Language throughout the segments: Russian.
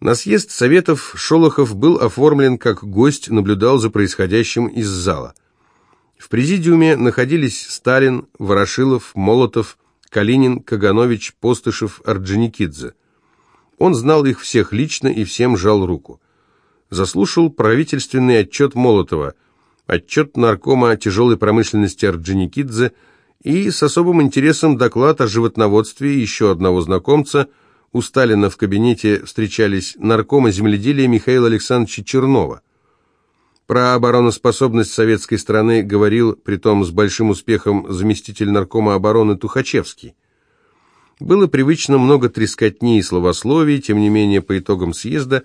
На съезд Советов Шолохов был оформлен как гость, наблюдал за происходящим из зала. В президиуме находились Сталин, Ворошилов, Молотов, Калинин, Каганович, Постышев, Орджоникидзе. Он знал их всех лично и всем жал руку. Заслушал правительственный отчет Молотова, отчет наркома тяжелой промышленности Орджоникидзе и с особым интересом доклад о животноводстве еще одного знакомца. У Сталина в кабинете встречались наркома земледелия Михаила Александровича Чернова. Про обороноспособность советской страны говорил, притом с большим успехом, заместитель наркома обороны Тухачевский. Было привычно много трескотни и словословий, тем не менее по итогам съезда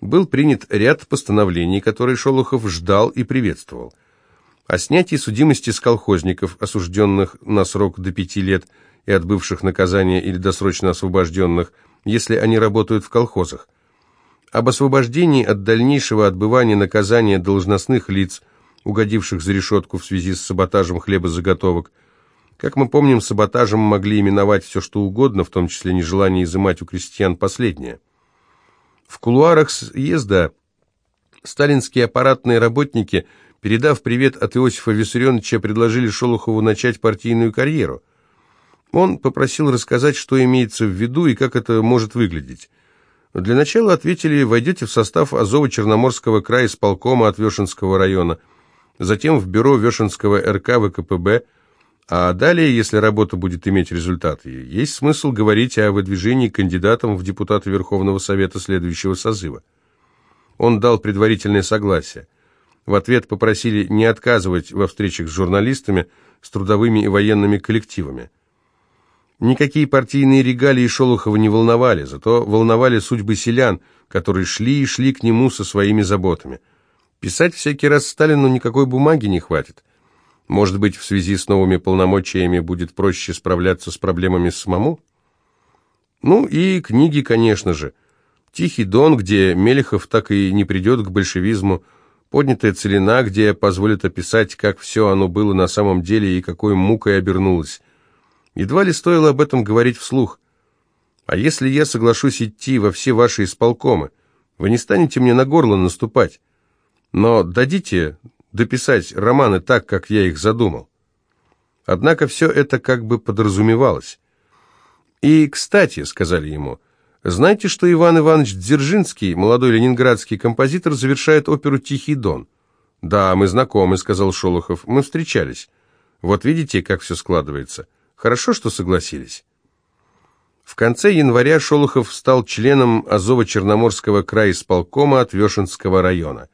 был принят ряд постановлений, которые Шолохов ждал и приветствовал. О снятии судимости с колхозников, осужденных на срок до пяти лет и отбывших наказание или досрочно освобожденных, если они работают в колхозах – об освобождении от дальнейшего отбывания наказания должностных лиц, угодивших за решетку в связи с саботажем хлебозаготовок. Как мы помним, саботажем могли именовать все что угодно, в том числе нежелание изымать у крестьян последнее. В кулуарах съезда сталинские аппаратные работники, передав привет от Иосифа Виссарионовича, предложили Шолохову начать партийную карьеру. Он попросил рассказать, что имеется в виду и как это может выглядеть. Для начала ответили, войдете в состав Азово-Черноморского края исполкома от Вешенского района, затем в бюро Вешенского РК ВКПБ, а далее, если работа будет иметь результаты, есть смысл говорить о выдвижении кандидатом в депутаты Верховного Совета следующего созыва. Он дал предварительное согласие. В ответ попросили не отказывать во встречах с журналистами, с трудовыми и военными коллективами. Никакие партийные регалии Шолохова не волновали, зато волновали судьбы селян, которые шли и шли к нему со своими заботами. Писать всякий раз Сталину никакой бумаги не хватит. Может быть, в связи с новыми полномочиями будет проще справляться с проблемами самому? Ну и книги, конечно же. «Тихий дон», где Мелехов так и не придет к большевизму, «Поднятая целина», где позволит описать, как все оно было на самом деле и какой мукой обернулось. Едва ли стоило об этом говорить вслух. А если я соглашусь идти во все ваши исполкомы, вы не станете мне на горло наступать. Но дадите дописать романы так, как я их задумал. Однако все это как бы подразумевалось. «И, кстати», — сказали ему, — «знаете, что Иван Иванович Дзержинский, молодой ленинградский композитор, завершает оперу «Тихий дон»?» «Да, мы знакомы», — сказал Шолохов, — «мы встречались. Вот видите, как все складывается». Хорошо, что согласились. В конце января Шолохов стал членом Азово-Черноморского края исполкома от Вешенского района.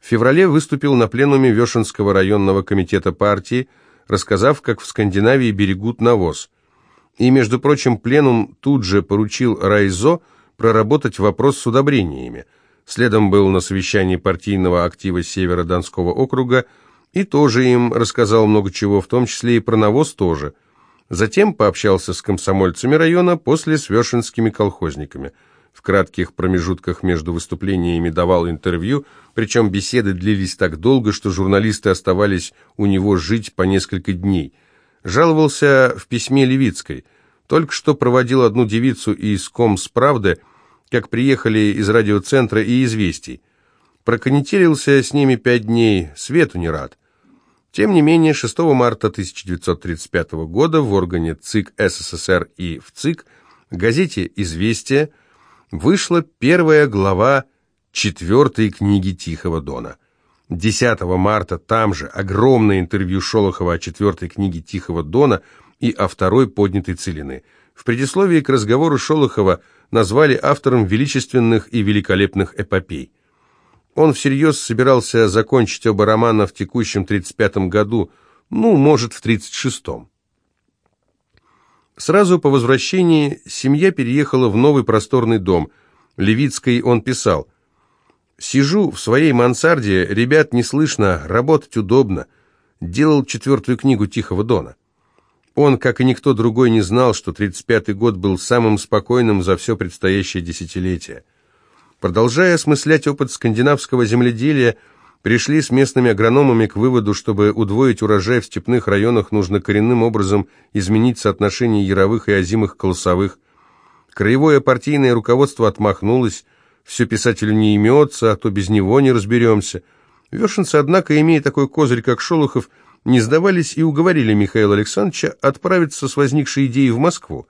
В феврале выступил на пленуме Вешенского районного комитета партии, рассказав, как в Скандинавии берегут навоз. И, между прочим, пленум тут же поручил Райзо проработать вопрос с удобрениями. Следом был на совещании партийного актива Севера Донского округа и тоже им рассказал много чего, в том числе и про навоз тоже – Затем пообщался с комсомольцами района, после с вешенскими колхозниками. В кратких промежутках между выступлениями давал интервью, причем беседы длились так долго, что журналисты оставались у него жить по несколько дней. Жаловался в письме Левицкой. Только что проводил одну девицу из Комсправды, как приехали из радиоцентра и известий. Проконетелился с ними пять дней, свету не рад. Тем не менее, 6 марта 1935 года в органе ЦИК СССР и в ЦИК газете «Известия» вышла первая глава четвертой книги Тихого Дона. 10 марта там же огромное интервью Шолохова о четвертой книге Тихого Дона и о второй поднятой целины. В предисловии к разговору Шолохова назвали автором величественных и великолепных эпопей. Он всерьез собирался закончить оба романа в текущем 35-м году, ну, может, в 36-м. Сразу по возвращении семья переехала в новый просторный дом. Левицкой он писал, «Сижу в своей мансарде, ребят не слышно, работать удобно». Делал четвертую книгу Тихого Дона. Он, как и никто другой, не знал, что 35-й год был самым спокойным за все предстоящее десятилетие. Продолжая осмыслять опыт скандинавского земледелия, пришли с местными агрономами к выводу, чтобы удвоить урожай в степных районах, нужно коренным образом изменить соотношение яровых и озимых колосовых. Краевое партийное руководство отмахнулось, все писателю не имется, а то без него не разберемся. Вершинцы, однако, имея такой козырь, как Шолохов, не сдавались и уговорили Михаила Александровича отправиться с возникшей идеей в Москву.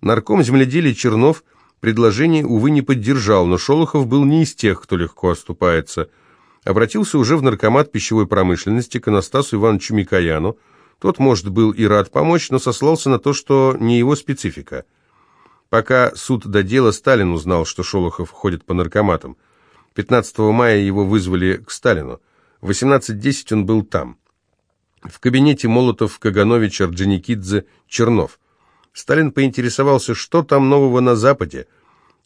Нарком земледелия Чернов предложение, увы, не поддержал, но Шолохов был не из тех, кто легко оступается. Обратился уже в наркомат пищевой промышленности к Анастасу Ивановичу Микояну. Тот, может, был и рад помочь, но сослался на то, что не его специфика. Пока суд до дела, Сталин узнал, что Шолохов ходит по наркоматам. 15 мая его вызвали к Сталину. В 18.10 он был там. В кабинете Молотов, Каганович, Орджоникидзе, Чернов. Сталин поинтересовался, что там нового на Западе,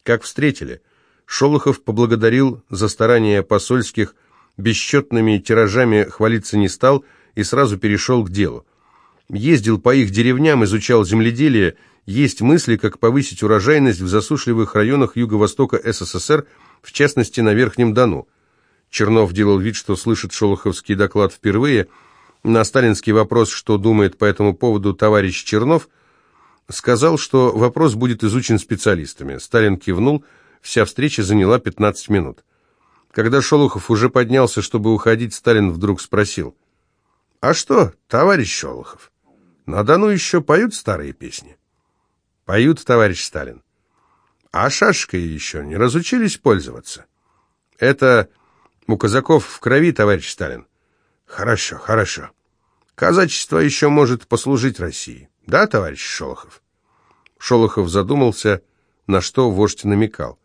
как встретили. Шолохов поблагодарил за старания посольских, бесчетными тиражами хвалиться не стал и сразу перешел к делу. Ездил по их деревням, изучал земледелие, есть мысли, как повысить урожайность в засушливых районах юго-востока СССР, в частности на Верхнем Дону. Чернов делал вид, что слышит шолоховский доклад впервые. На сталинский вопрос, что думает по этому поводу товарищ Чернов, сказал, что вопрос будет изучен специалистами. Сталин кивнул, вся встреча заняла 15 минут. Когда Шолохов уже поднялся, чтобы уходить, Сталин вдруг спросил, «А что, товарищ Шолохов, на Дону еще поют старые песни?» «Поют, товарищ Сталин». А шашкой еще не разучились пользоваться? Это у казаков в крови, товарищ Сталин. Хорошо, хорошо. Казачество еще может послужить России. Да, товарищ Шолохов? Шолохов задумался, на что вождь намекал.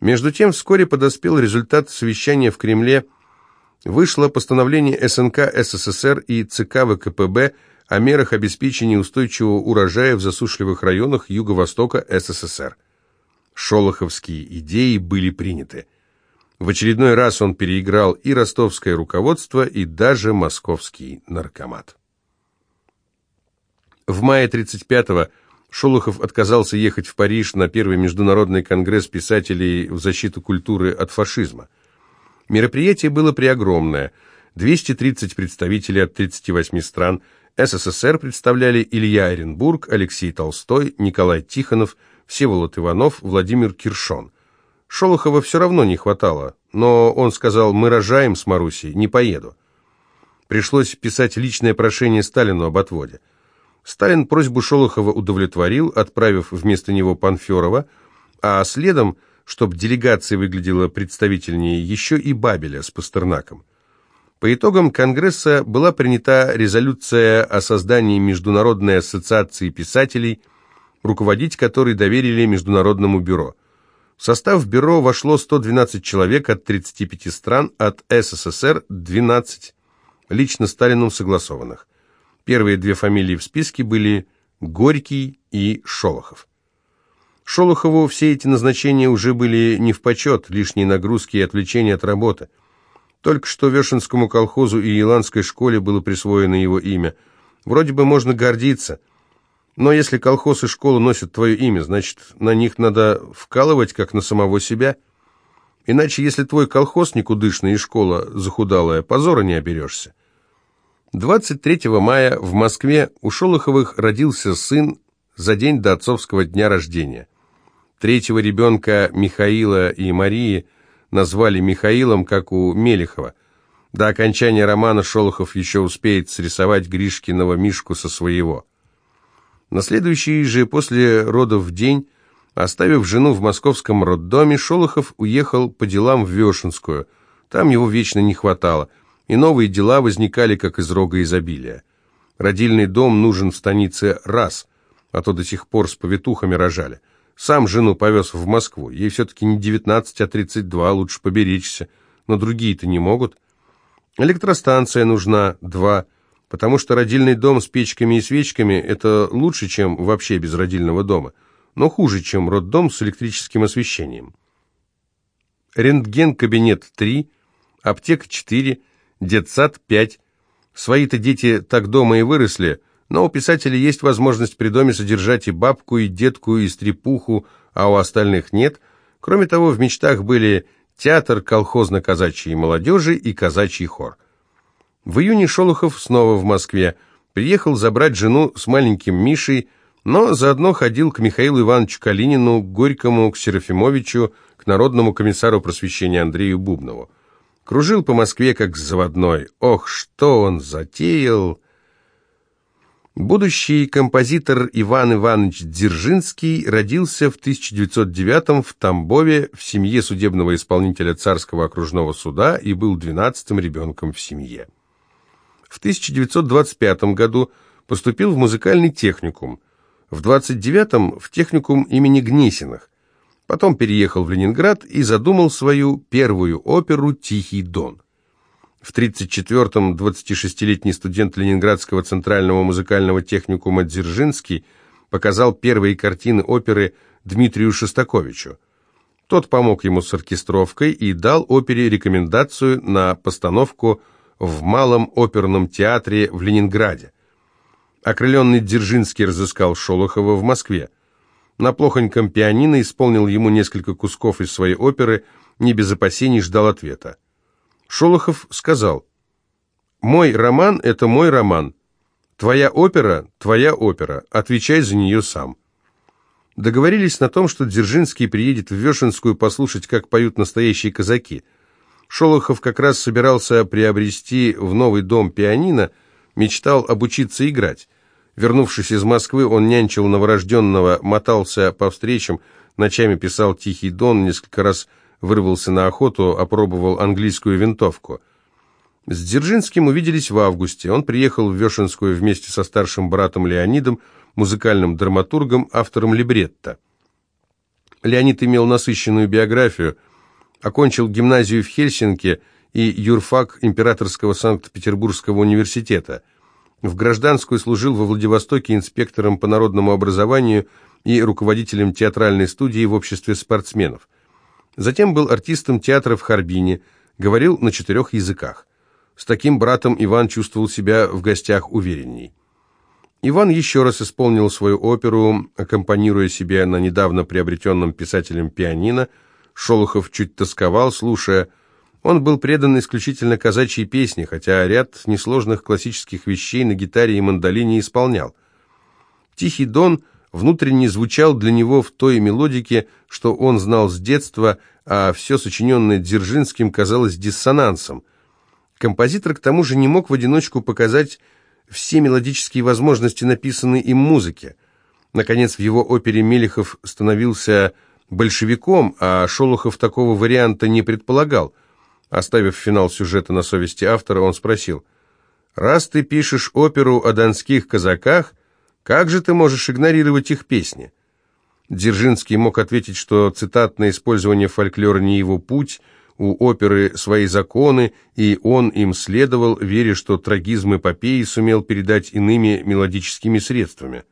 Между тем, вскоре подоспел результат совещания в Кремле. Вышло постановление СНК СССР и ЦК ВКПБ о мерах обеспечения устойчивого урожая в засушливых районах Юго-Востока СССР шолоховские идеи были приняты. В очередной раз он переиграл и ростовское руководство, и даже московский наркомат. В мае 35-го Шолохов отказался ехать в Париж на первый международный конгресс писателей в защиту культуры от фашизма. Мероприятие было преогромное. 230 представителей от 38 стран. СССР представляли Илья Оренбург, Алексей Толстой, Николай Тихонов – Всеволод Иванов, Владимир Киршон. Шолохова все равно не хватало, но он сказал «мы рожаем с Марусей, не поеду». Пришлось писать личное прошение Сталину об отводе. Сталин просьбу Шолохова удовлетворил, отправив вместо него Панферова, а следом, чтобы делегация выглядела представительнее, еще и Бабеля с Пастернаком. По итогам Конгресса была принята резолюция о создании Международной ассоциации писателей – руководить которой доверили Международному бюро. В состав бюро вошло 112 человек от 35 стран, от СССР 12, лично Сталином согласованных. Первые две фамилии в списке были Горький и Шолохов. Шолохову все эти назначения уже были не в почет, лишние нагрузки и отвлечения от работы. Только что Вешенскому колхозу и Еланской школе было присвоено его имя. Вроде бы можно гордиться – но если колхоз и школа носят твое имя, значит, на них надо вкалывать, как на самого себя. Иначе, если твой колхоз никудышный и школа захудалая, позора не оберешься. 23 мая в Москве у Шолоховых родился сын за день до отцовского дня рождения. Третьего ребенка Михаила и Марии назвали Михаилом, как у Мелехова. До окончания романа Шолохов еще успеет срисовать Гришкиного Мишку со своего. На следующий же после родов день, оставив жену в московском роддоме, Шолохов уехал по делам в Вешенскую. Там его вечно не хватало, и новые дела возникали, как из рога изобилия. Родильный дом нужен в станице раз, а то до сих пор с повитухами рожали. Сам жену повез в Москву. Ей все-таки не 19, а 32, лучше поберечься. Но другие-то не могут. Электростанция нужна, два потому что родильный дом с печками и свечками – это лучше, чем вообще без родильного дома, но хуже, чем роддом с электрическим освещением. Рентген-кабинет 3, аптека 4, детсад 5. Свои-то дети так дома и выросли, но у писателя есть возможность при доме содержать и бабку, и детку, и стрепуху, а у остальных нет. Кроме того, в мечтах были театр колхозно-казачьей молодежи и казачий хор. В июне Шолохов снова в Москве. Приехал забрать жену с маленьким Мишей, но заодно ходил к Михаилу Ивановичу Калинину, Горькому, к Серафимовичу, к народному комиссару просвещения Андрею Бубнову. Кружил по Москве как заводной. Ох, что он затеял! Будущий композитор Иван Иванович Дзержинский родился в 1909 в Тамбове в семье судебного исполнителя Царского окружного суда и был двенадцатым ребенком в семье. В 1925 году поступил в музыкальный техникум, в 1929 в техникум имени Гнесиных, потом переехал в Ленинград и задумал свою первую оперу «Тихий дон». В 1934-м 26-летний студент Ленинградского центрального музыкального техникума Дзержинский показал первые картины оперы Дмитрию Шостаковичу. Тот помог ему с оркестровкой и дал опере рекомендацию на постановку в Малом оперном театре в Ленинграде. Окрыленный Дзержинский разыскал Шолохова в Москве. На плохоньком пианино исполнил ему несколько кусков из своей оперы, не без опасений ждал ответа. Шолохов сказал, «Мой роман — это мой роман. Твоя опера — твоя опера. Отвечай за нее сам». Договорились на том, что Дзержинский приедет в Вешенскую послушать, как поют настоящие казаки. Шолохов как раз собирался приобрести в новый дом пианино, мечтал обучиться играть. Вернувшись из Москвы, он нянчил новорожденного, мотался по встречам, ночами писал «Тихий дон», несколько раз вырвался на охоту, опробовал английскую винтовку. С Дзержинским увиделись в августе. Он приехал в Вешенскую вместе со старшим братом Леонидом, музыкальным драматургом, автором либретто. Леонид имел насыщенную биографию, окончил гимназию в Хельсинки и юрфак Императорского Санкт-Петербургского университета. В гражданскую служил во Владивостоке инспектором по народному образованию и руководителем театральной студии в обществе спортсменов. Затем был артистом театра в Харбине, говорил на четырех языках. С таким братом Иван чувствовал себя в гостях уверенней. Иван еще раз исполнил свою оперу, аккомпанируя себе на недавно приобретенном писателем пианино. Шолохов чуть тосковал, слушая. Он был предан исключительно казачьей песне, хотя ряд несложных классических вещей на гитаре и мандолине исполнял. «Тихий дон» внутренне звучал для него в той мелодике, что он знал с детства, а все сочиненное Дзержинским казалось диссонансом. Композитор к тому же не мог в одиночку показать все мелодические возможности написанной им музыки. Наконец, в его опере Мелехов становился большевиком, а Шолохов такого варианта не предполагал. Оставив финал сюжета на совести автора, он спросил, «Раз ты пишешь оперу о донских казаках, как же ты можешь игнорировать их песни? Дзержинский мог ответить, что цитатное использование фольклора не его путь, у оперы свои законы, и он им следовал, веря, что трагизм эпопеи сумел передать иными мелодическими средствами.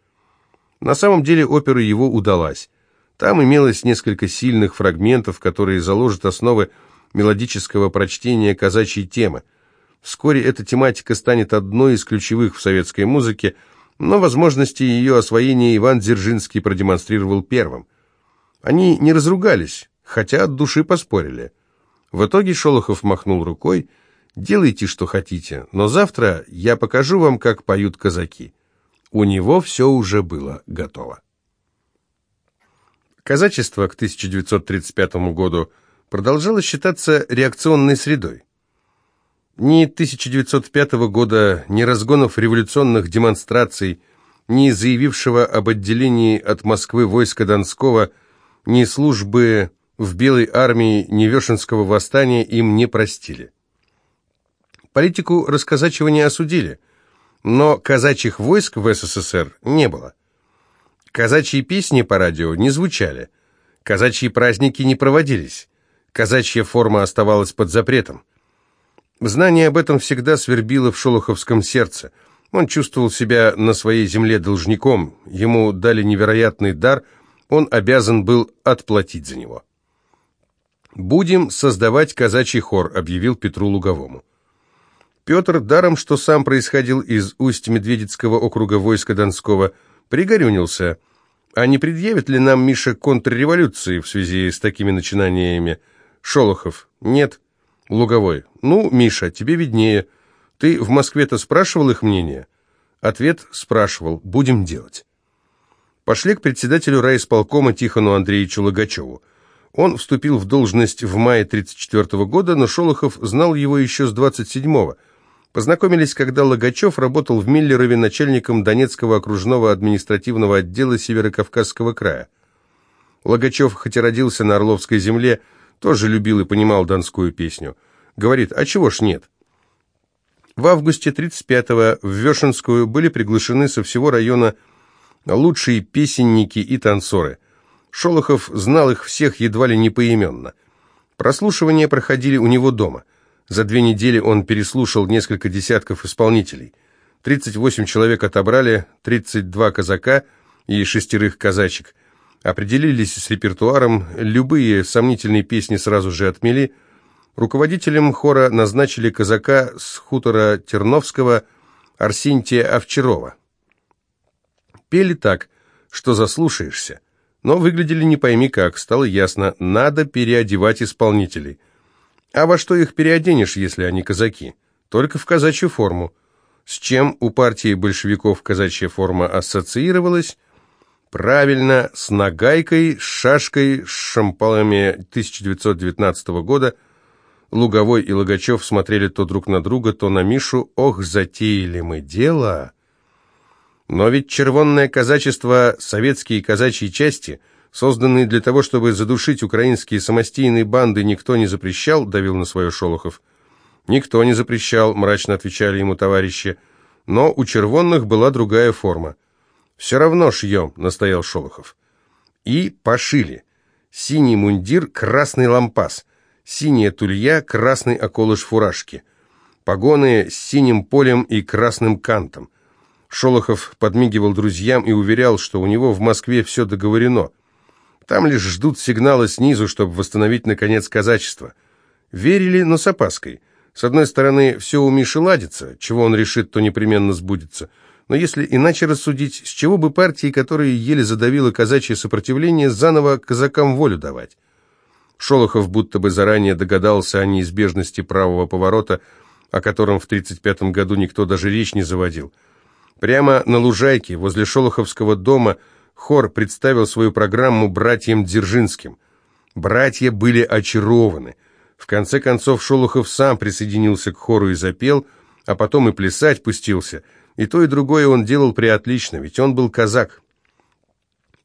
На самом деле опера его удалась. Там имелось несколько сильных фрагментов, которые заложат основы мелодического прочтения казачьей темы. Вскоре эта тематика станет одной из ключевых в советской музыке – но возможности ее освоения Иван Дзержинский продемонстрировал первым. Они не разругались, хотя от души поспорили. В итоге Шолохов махнул рукой, «Делайте, что хотите, но завтра я покажу вам, как поют казаки». У него все уже было готово. Казачество к 1935 году продолжало считаться реакционной средой. Ни 1905 года, ни разгонов революционных демонстраций, ни заявившего об отделении от Москвы войска Донского, ни службы в Белой армии, ни Вешенского восстания им не простили. Политику расказачивания осудили, но казачьих войск в СССР не было. Казачьи песни по радио не звучали, казачьи праздники не проводились, казачья форма оставалась под запретом. Знание об этом всегда свербило в шолоховском сердце. Он чувствовал себя на своей земле должником, ему дали невероятный дар, он обязан был отплатить за него. «Будем создавать казачий хор», — объявил Петру Луговому. Петр, даром что сам происходил из Усть-Медведицкого округа войска Донского, пригорюнился. А не предъявит ли нам Миша контрреволюции в связи с такими начинаниями? Шолохов. Нет. Луговой. «Ну, Миша, тебе виднее. Ты в Москве-то спрашивал их мнение?» Ответ спрашивал. «Будем делать». пошли к председателю райисполкома Тихону Андреевичу Логачеву. Он вступил в должность в мае 1934 года, но Шолохов знал его еще с 27-го. Познакомились, когда Логачев работал в Миллерове начальником Донецкого окружного административного отдела Северокавказского края. Логачев, хоть и родился на Орловской земле, тоже любил и понимал донскую песню. Говорит, а чего ж нет? В августе 35-го в Вешенскую были приглашены со всего района лучшие песенники и танцоры. Шолохов знал их всех едва ли не поименно. Прослушивания проходили у него дома. За две недели он переслушал несколько десятков исполнителей. 38 человек отобрали, 32 казака и шестерых казачек. Определились с репертуаром, любые сомнительные песни сразу же отмели. Руководителем хора назначили казака с хутора Терновского Арсентия Овчарова. Пели так, что заслушаешься. Но выглядели не пойми как, стало ясно, надо переодевать исполнителей. А во что их переоденешь, если они казаки? Только в казачью форму. С чем у партии большевиков казачья форма ассоциировалась? Правильно, с нагайкой, с шашкой, с шампалами 1919 года. Луговой и Логачев смотрели то друг на друга, то на Мишу. Ох, затеяли мы дело! Но ведь червонное казачество, советские казачьи части, созданные для того, чтобы задушить украинские самостийные банды, никто не запрещал, давил на свое Шолохов. Никто не запрещал, мрачно отвечали ему товарищи. Но у червонных была другая форма. «Все равно шьем», — настоял Шолохов. И пошили. Синий мундир, красный лампас. Синяя тулья, красный околыш фуражки. Погоны с синим полем и красным кантом. Шолохов подмигивал друзьям и уверял, что у него в Москве все договорено. Там лишь ждут сигнала снизу, чтобы восстановить, наконец, казачество. Верили, но с опаской. С одной стороны, все у Миши ладится, чего он решит, то непременно сбудется. Но если иначе рассудить, с чего бы партии, которые еле задавило казачье сопротивление, заново казакам волю давать? Шолохов будто бы заранее догадался о неизбежности правого поворота, о котором в 1935 году никто даже речь не заводил. Прямо на лужайке возле Шолоховского дома хор представил свою программу братьям Дзержинским. Братья были очарованы. В конце концов Шолохов сам присоединился к хору и запел, а потом и плясать пустился. И то, и другое он делал приотлично, ведь он был казак.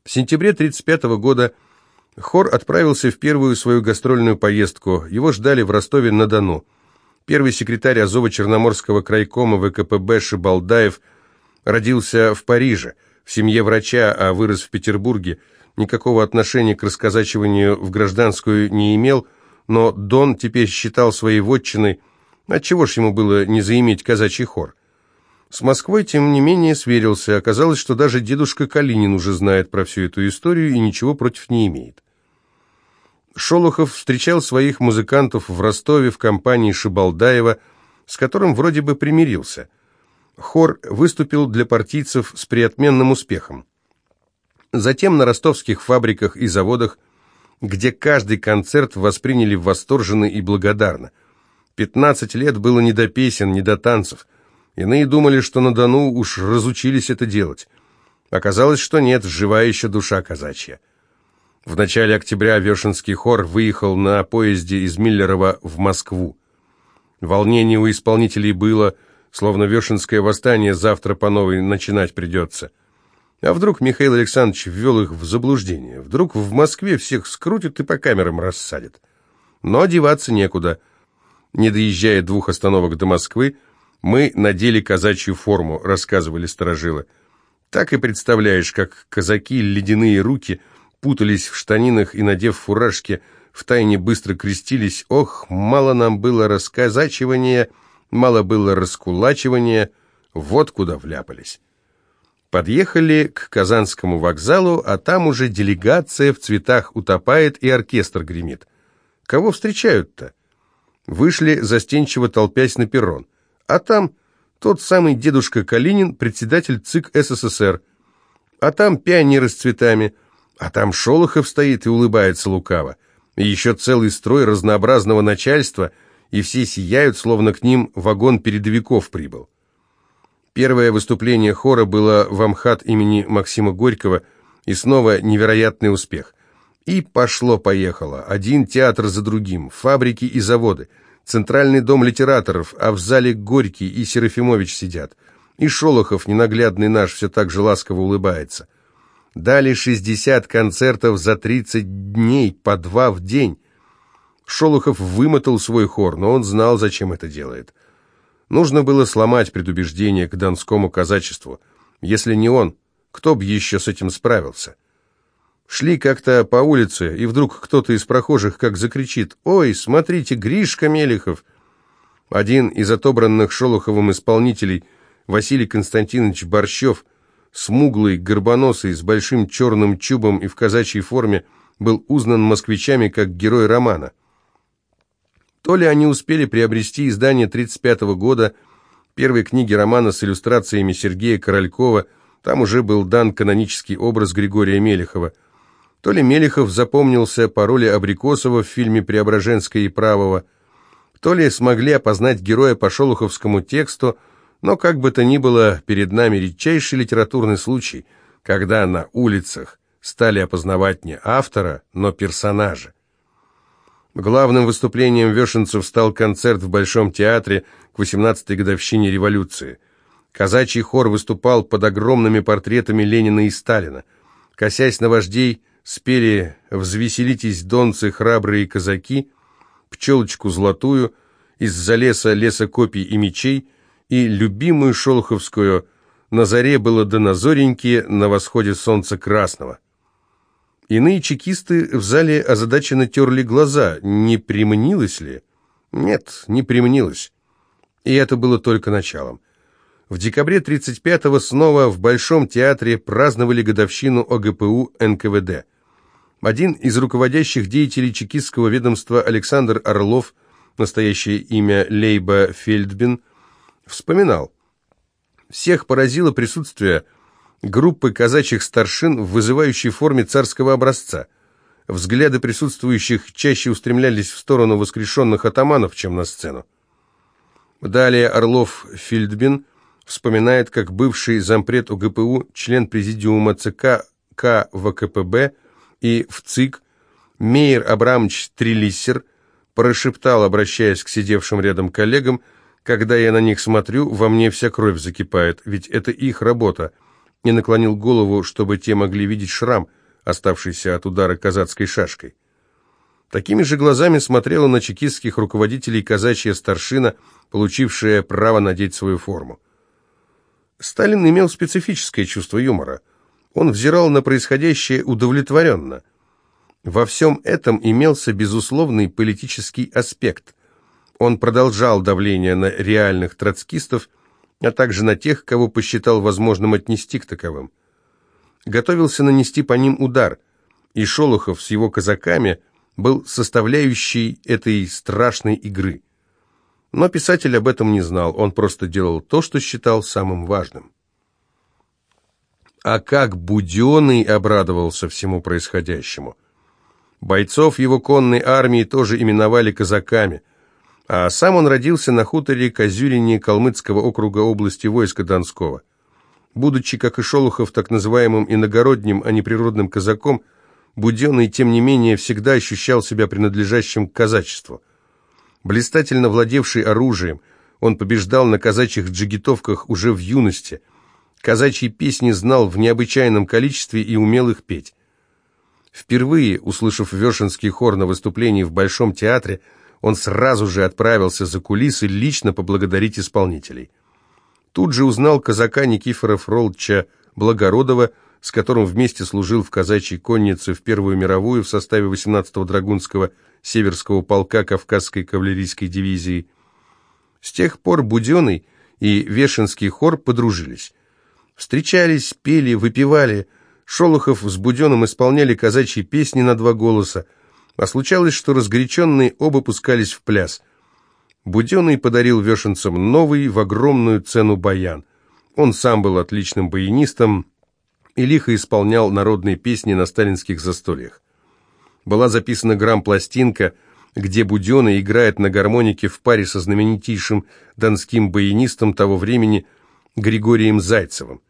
В сентябре 1935 года хор отправился в первую свою гастрольную поездку. Его ждали в Ростове-на-Дону. Первый секретарь Азово-Черноморского крайкома ВКПБ Шибалдаев – Родился в Париже, в семье врача, а вырос в Петербурге. Никакого отношения к расказачиванию в гражданскую не имел, но Дон теперь считал своей вотчиной. Отчего ж ему было не заиметь казачий хор? С Москвой, тем не менее, сверился. Оказалось, что даже дедушка Калинин уже знает про всю эту историю и ничего против не имеет. Шолохов встречал своих музыкантов в Ростове в компании Шибалдаева, с которым вроде бы примирился – Хор выступил для партийцев с преотменным успехом. Затем на ростовских фабриках и заводах, где каждый концерт восприняли восторженно и благодарно. 15 лет было не до песен, не до танцев. Иные думали, что на Дону уж разучились это делать. Оказалось, что нет, живая еще душа казачья. В начале октября Вешенский хор выехал на поезде из Миллерова в Москву. Волнение у исполнителей было, словно Вешенское восстание завтра по новой начинать придется. А вдруг Михаил Александрович ввел их в заблуждение? Вдруг в Москве всех скрутят и по камерам рассадят? Но деваться некуда. Не доезжая двух остановок до Москвы, мы надели казачью форму, рассказывали сторожилы. Так и представляешь, как казаки ледяные руки путались в штанинах и, надев фуражки, втайне быстро крестились. Ох, мало нам было рассказачивания мало было раскулачивания, вот куда вляпались. Подъехали к Казанскому вокзалу, а там уже делегация в цветах утопает и оркестр гремит. Кого встречают-то? Вышли, застенчиво толпясь на перрон. А там тот самый дедушка Калинин, председатель ЦИК СССР. А там пионеры с цветами. А там Шолохов стоит и улыбается лукаво. И еще целый строй разнообразного начальства – и все сияют, словно к ним вагон передовиков прибыл. Первое выступление хора было в Амхат имени Максима Горького, И снова невероятный успех. И пошло-поехало. Один театр за другим, фабрики и заводы, центральный дом литераторов, а в зале Горький и Серафимович сидят. И Шолохов, ненаглядный наш, все так же ласково улыбается. Дали 60 концертов за 30 дней, по два в день. Шолохов вымотал свой хор, но он знал, зачем это делает. Нужно было сломать предубеждение к донскому казачеству. Если не он, кто бы еще с этим справился? Шли как-то по улице, и вдруг кто-то из прохожих как закричит «Ой, смотрите, Гришка Мелехов!» Один из отобранных Шолоховым исполнителей, Василий Константинович Борщев, смуглый, горбоносый, с большим черным чубом и в казачьей форме, был узнан москвичами как герой романа. То ли они успели приобрести издание 1935 года, первой книги романа с иллюстрациями Сергея Королькова, там уже был дан канонический образ Григория Мелехова, то ли Мелехов запомнился по роли Абрикосова в фильме «Преображенская и Правого», то ли смогли опознать героя по шолоховскому тексту, но как бы то ни было, перед нами редчайший литературный случай, когда на улицах стали опознавать не автора, но персонажа. Главным выступлением вешенцев стал концерт в Большом театре к 18-й годовщине революции. Казачий хор выступал под огромными портретами Ленина и Сталина. Косясь на вождей, спели «Взвеселитесь, донцы, храбрые казаки», «Пчелочку золотую», «Из-за леса леса копий и мечей» и любимую шолоховскую «На заре было до назореньки, на восходе солнца красного». Иные чекисты в зале озадаченно терли глаза. Не примнилось ли? Нет, не примнилось. И это было только началом. В декабре 35-го снова в Большом театре праздновали годовщину ОГПУ НКВД. Один из руководящих деятелей чекистского ведомства Александр Орлов, настоящее имя Лейба Фельдбин, вспоминал. Всех поразило присутствие группы казачьих старшин в вызывающей форме царского образца. Взгляды присутствующих чаще устремлялись в сторону воскрешенных атаманов, чем на сцену. Далее Орлов Фильдбин вспоминает, как бывший зампред УГПУ, член президиума ЦК К ВКПБ и в ЦИК Мейер Абрамович Трилиссер прошептал, обращаясь к сидевшим рядом коллегам, «Когда я на них смотрю, во мне вся кровь закипает, ведь это их работа», и наклонил голову, чтобы те могли видеть шрам, оставшийся от удара казацкой шашкой. Такими же глазами смотрела на чекистских руководителей казачья старшина, получившая право надеть свою форму. Сталин имел специфическое чувство юмора. Он взирал на происходящее удовлетворенно. Во всем этом имелся безусловный политический аспект. Он продолжал давление на реальных троцкистов, а также на тех, кого посчитал возможным отнести к таковым. Готовился нанести по ним удар, и Шолохов с его казаками был составляющей этой страшной игры. Но писатель об этом не знал, он просто делал то, что считал самым важным. А как Буденный обрадовался всему происходящему. Бойцов его конной армии тоже именовали казаками – а сам он родился на хуторе Козюрине Калмыцкого округа области войска Донского. Будучи, как и Шолохов, так называемым иногородним, а не природным казаком, Буденный, тем не менее, всегда ощущал себя принадлежащим к казачеству. Блистательно владевший оружием, он побеждал на казачьих джигитовках уже в юности. Казачьи песни знал в необычайном количестве и умел их петь. Впервые, услышав Вешенский хор на выступлении в Большом театре, он сразу же отправился за кулисы лично поблагодарить исполнителей. Тут же узнал казака Никифора Фролча Благородова, с которым вместе служил в казачьей коннице в Первую мировую в составе 18-го Драгунского Северского полка Кавказской кавалерийской дивизии. С тех пор Буденный и Вешенский хор подружились. Встречались, пели, выпивали. Шолохов с Буденным исполняли казачьи песни на два голоса, а случалось, что разгоряченные оба пускались в пляс. Буденный подарил вешенцам новый в огромную цену баян. Он сам был отличным баянистом и лихо исполнял народные песни на сталинских застольях. Была записана грамм-пластинка, где Буденный играет на гармонике в паре со знаменитейшим донским баянистом того времени Григорием Зайцевым.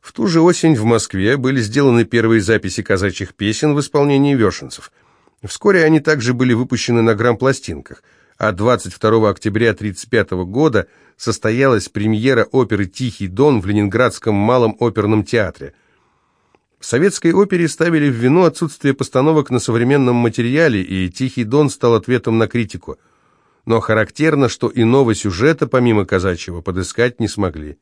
В ту же осень в Москве были сделаны первые записи казачьих песен в исполнении вешенцев. Вскоре они также были выпущены на грамм-пластинках, а 22 октября 1935 года состоялась премьера оперы «Тихий дон» в Ленинградском малом оперном театре. В советской опере ставили в вину отсутствие постановок на современном материале, и «Тихий дон» стал ответом на критику. Но характерно, что иного сюжета, помимо казачьего, подыскать не смогли.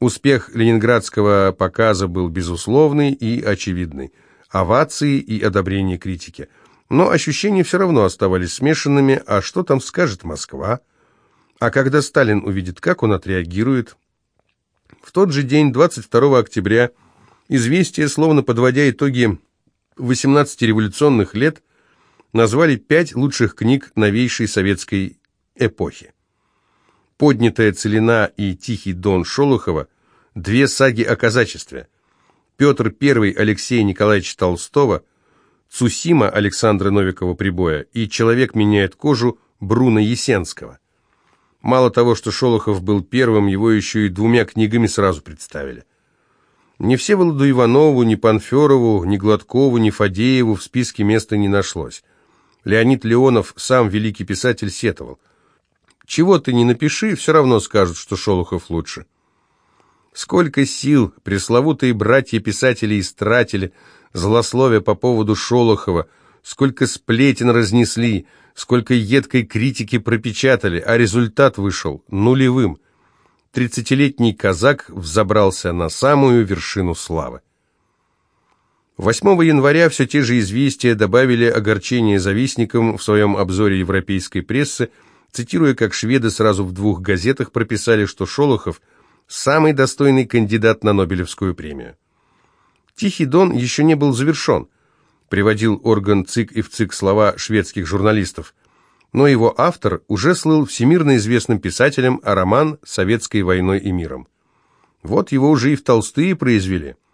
Успех ленинградского показа был безусловный и очевидный. Овации и одобрение критики. Но ощущения все равно оставались смешанными, а что там скажет Москва? А когда Сталин увидит, как он отреагирует? В тот же день, 22 октября, известие, словно подводя итоги 18 революционных лет, назвали пять лучших книг новейшей советской эпохи. «Поднятая целина» и «Тихий дон» Шолохова – две саги о казачестве. Петр I Алексея Николаевича Толстого, Цусима Александра Новикова-Прибоя и «Человек меняет кожу» Бруно Есенского. Мало того, что Шолохов был первым, его еще и двумя книгами сразу представили. Ни Всеволоду Иванову, ни Панферову, ни Гладкову, ни Фадееву в списке места не нашлось. Леонид Леонов, сам великий писатель, сетовал. Чего ты не напиши, все равно скажут, что Шолохов лучше. Сколько сил пресловутые братья-писатели истратили, злословия по поводу Шолохова, сколько сплетен разнесли, сколько едкой критики пропечатали, а результат вышел нулевым. Тридцатилетний казак взобрался на самую вершину славы. 8 января все те же известия добавили огорчение завистникам в своем обзоре европейской прессы, цитируя, как шведы сразу в двух газетах прописали, что Шолохов – самый достойный кандидат на Нобелевскую премию. «Тихий дон» еще не был завершен, приводил орган ЦИК и в ЦИК слова шведских журналистов, но его автор уже слыл всемирно известным писателем, а роман «Советской войной и миром». Вот его уже и в Толстые произвели –